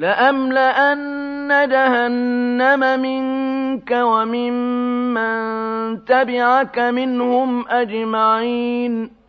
لَأَمْلَأَنَّ جَهَنَّمَ مِنكَ وَمِمَّن تَبِعَكَ مِنْهُمْ أَجْمَعِينَ.